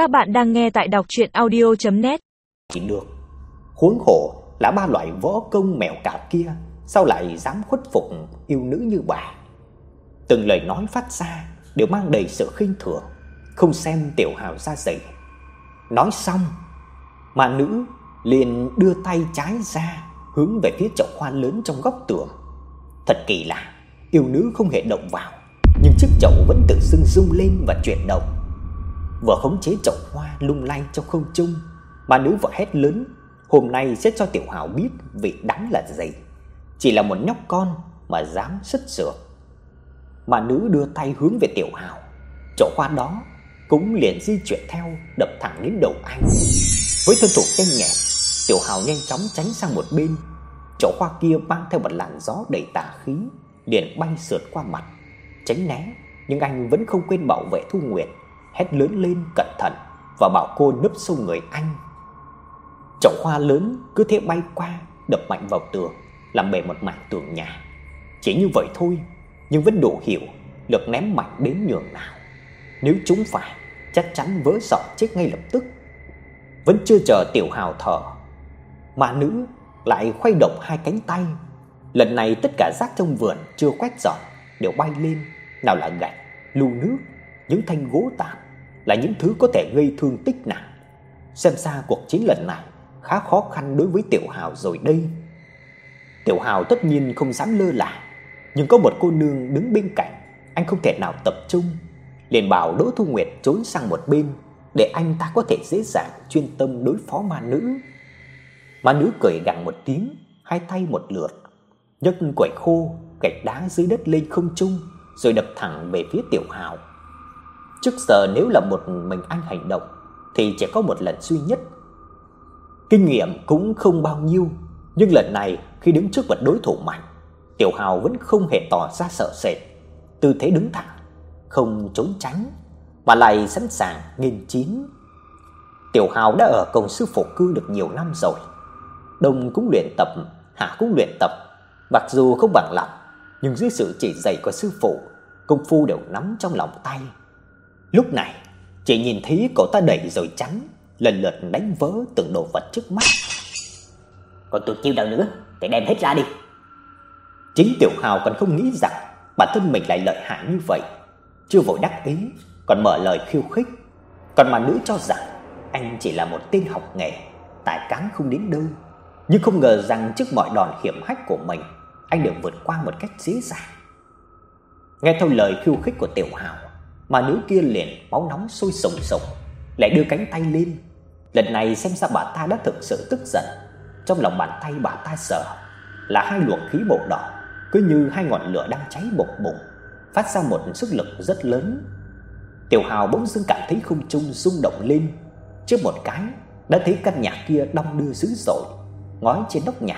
Các bạn đang nghe tại đọc audio net Chỉ được. Huống hồ là ba loại võ công mèo cả kia, sao lại dám khuất phục yêu nữ như bà? Từng lời nói phát ra đều mang đầy sự khinh thường, không xem Tiểu Hào ra gì. Nói xong, mà nữ liền đưa tay trái ra hướng về phía chậu hoa lớn trong góc tường. Thật kỳ lạ, yêu nữ không hề động vào, nhưng chiếc chậu vẫn tự dưng rung lên và chuyển động. Vừa khống chế chậu hoa lung lay trong không trung, mà nữ vừa hét lớn, hôm nay sẽ cho Tiểu Hào biết vị đắng là gì. Chỉ là một nhóc con mà dám xuất sược. Mà nữ đưa tay hướng về Tiểu Hào, chậu hoa đó cũng liền di chuyển theo, đập thẳng đến đầu anh. Với thân thủ nhanh nhẹn, Tiểu Hào nhanh chóng tránh sang một bên. Chậu hoa kia mang theo một làn gió đầy tà khí, liền bay sượt qua mặt, tránh né, nhưng anh vẫn không quên bảo vệ Thu Nguyệt, hét lớn lên cẩn thận và bảo cô nấp sau người anh. Chậu hoa lớn cứ thế bay qua, đập mạnh vào tường, làm bể một mảnh tường nhà. Chỉ như vậy thôi, nhưng vẫn đủ hiểu lực ném mạnh đến nhường nào. Nếu chúng phải, chắc chắn vỡ sọ chết ngay lập tức. Vẫn chưa chờ Tiểu Hào thở, mà nữ lại khoay động hai cánh tay. Lần này tất cả rác trong vườn chưa quét dọn đều bay lên, nào là gạch, lu nước, những thanh gỗ tạm là những thứ có thể gây thương tích nặng. Xem ra cuộc chiến lần này khá khó khăn đối với Tiểu Hào rồi đây. Tiểu Hào tất nhiên không dám lơ là, nhưng có một cô nương đứng bên cạnh, anh không thể nào tập trung, liền bảo Đỗ Thu Nguyệt trốn sang một bên để anh ta có thể dễ dàng chuyên tâm đối phó ma nữ. Ma nữ cười gằn một tiếng, hai tay một lượt, nhấc quẩy khô, gạch đá dưới đất lên không trung, rồi đập thẳng về phía Tiểu Hào. Trước giờ nếu là một mình anh hành động thì chỉ có một lần duy nhất. Kinh nghiệm cũng không bao nhiêu, nhưng lần này khi đứng trước một đối thủ mạnh, Tiểu Hào vẫn không hề tỏ ra sợ sệt, tư thế đứng thẳng, không trốn tránh mà lại sẵn sàng nghênh chiến. Tiểu Hào đã ở cùng sư phụ cư được nhiều năm rồi. Đông cũng luyện tập, Hạ cũng luyện tập, mặc dù không bằng lòng, nhưng dưới sự chỉ dạy của sư phụ, công phu đều nắm trong lòng tay. Lúc này, chỉ nhìn thấy cậu ta đẩy rồi tránh, lần lượt đánh vỡ từng đồ vật trước mắt. Còn tuyệt chiêu nào nữa thì đem hết ra đi. Chính Tiểu Hào còn không nghĩ rằng bản thân mình lại lợi hại như vậy, chưa vội đắc ý, còn mở lời khiêu khích. Còn mà nữ cho rằng anh chỉ là một tên học nghề, tài cán không đến đâu, nhưng không ngờ rằng trước mọi đòn hiểm hách của mình, anh đều vượt qua một cách dễ dàng. Nghe theo lời khiêu khích của Tiểu Hào, mà nữ kia liền máu nóng sôi sùng sục, lại đưa cánh tay lên. Lần này xem ra bà ta đã thực sự tức giận. Trong lòng bàn tay bà ta sợ là hai luồng khí màu đỏ, cứ như hai ngọn lửa đang cháy bùng bùng, phát ra một sức lực rất lớn. Tiểu Hào bỗng dưng cảm thấy không trung rung động lên, trước một cái đã thấy căn nhà kia đong đưa dữ dội, ngói trên nóc nhà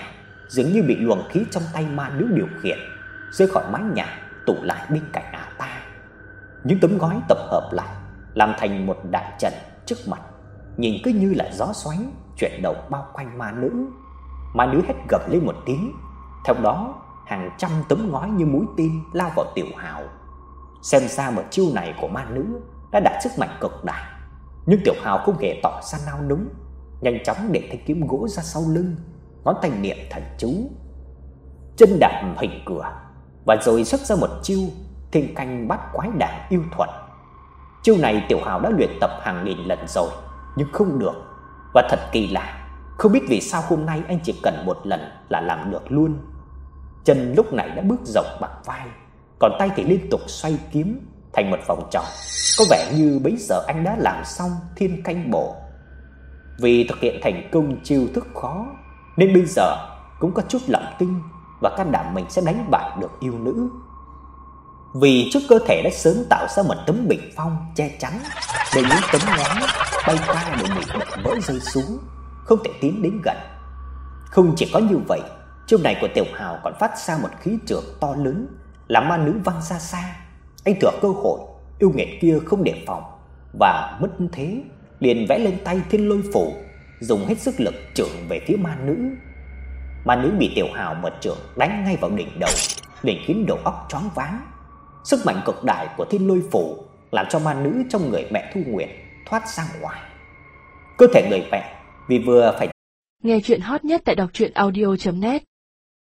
dường như bị luồng khí trong tay ma nữ điều khiển, rơi khỏi mái nhà tụ lại bên cạnh ả. Những tấm gói tập hợp lại, làm thành một đại trận trước mặt, nhìn cứ như là gió xoáy chuyển động bao quanh ma nữ. Ma nữ hét gầm lên một tiếng, theo đó hàng trăm tấm ngói như mũi tên lao vào Tiểu Hào. Xem ra một chiêu này của ma nữ đã đạt sức mạnh cực đại, nhưng Tiểu Hào không hề tỏ ra nao núng, nhanh chóng để thanh kiếm gỗ ra sau lưng, ngón tay niệm thần chú. Chân đạp hình cửa, và rồi xuất ra một chiêu thiên canh bắt quái đản yêu thuật. Chiêu này Tiểu Hào đã luyện tập hàng nghìn lần rồi, nhưng không được. Và thật kỳ lạ, không biết vì sao hôm nay anh chỉ cần một lần là làm được luôn. Chân lúc này đã bước rộng bằng vai, còn tay thì liên tục xoay kiếm thành một vòng tròn, có vẻ như bấy giờ anh đã làm xong thiên canh bộ. Vì thực hiện thành công chiêu thức khó, nên bây giờ cũng có chút lòng tin và can đảm mình sẽ đánh bại được yêu nữ. Vì trước cơ thể đã sớm tạo ra một tấm bình phong che chắn để những tấm ngón bay qua đều bị đập vỡ rơi xuống, không thể tiến đến gần. Không chỉ có như vậy, chiêu này của Tiểu Hào còn phát ra một khí trường to lớn, làm ma nữ văng xa xa. Anh thừa cơ hội, yêu nghiệt kia không đề phòng và mất thế, liền vẽ lên tay Thiên Lôi phủ, dùng hết sức lực trưởng về phía ma nữ. Ma nữ bị Tiểu Hào một trưởng đánh ngay vào đỉnh đầu, liền khiến đầu óc choáng váng. Sức mạnh cực đại của Thiên Lôi phủ làm cho ma nữ trong người mẹ Thu Nguyệt thoát ra ngoài. Cơ thể người mẹ vì vừa phải Nghe chuyện hot nhất tại đọc truyện audio.net